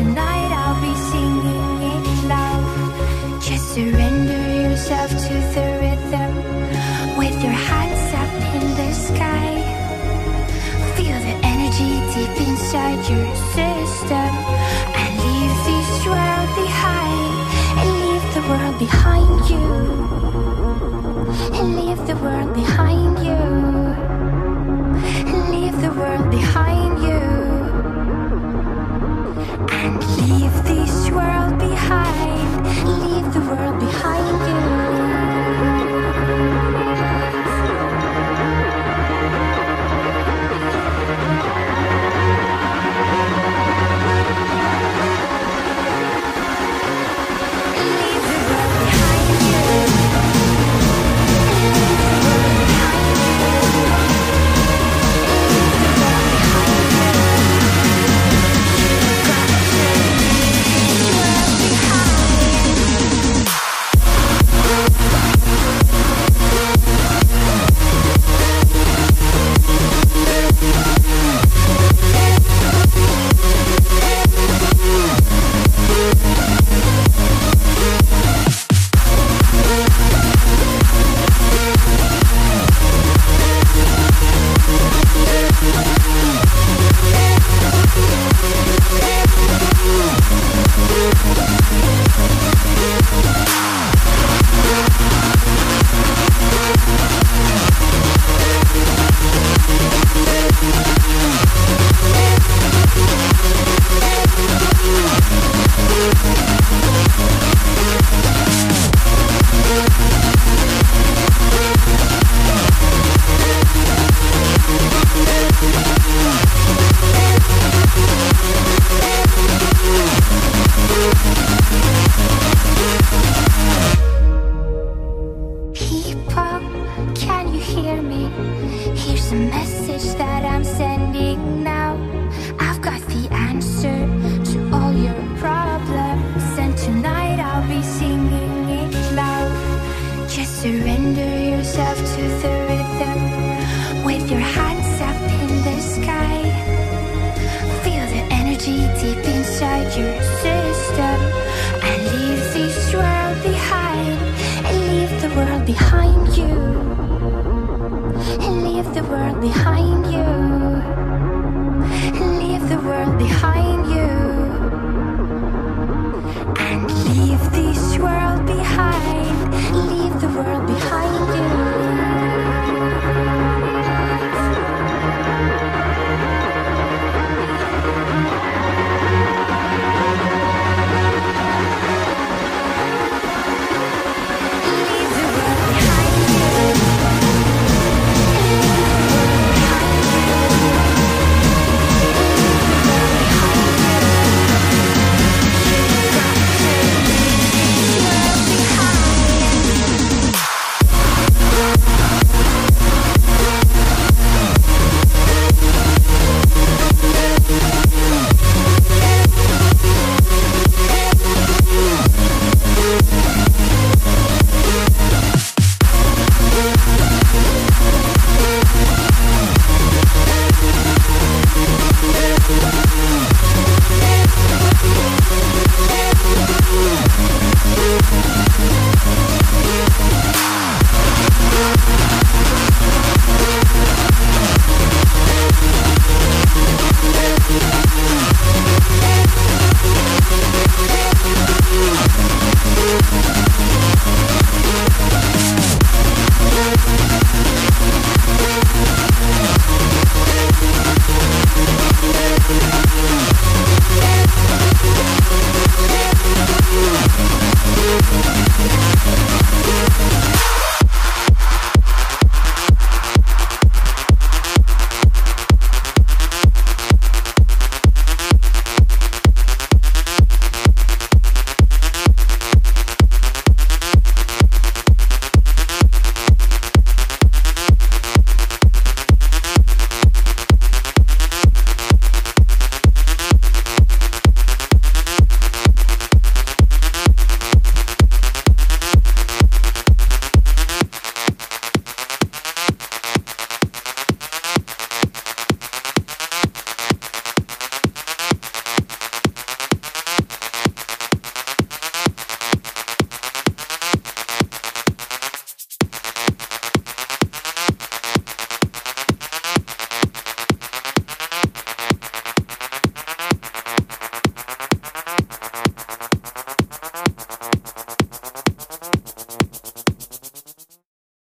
Tonight I'll be singing it loud. Just surrender yourself to the rhythm with your hands up in the sky. Feel the energy deep inside your system and leave this world behind. And leave the world behind you. And leave the world behind. the world behind you. Leave the world behind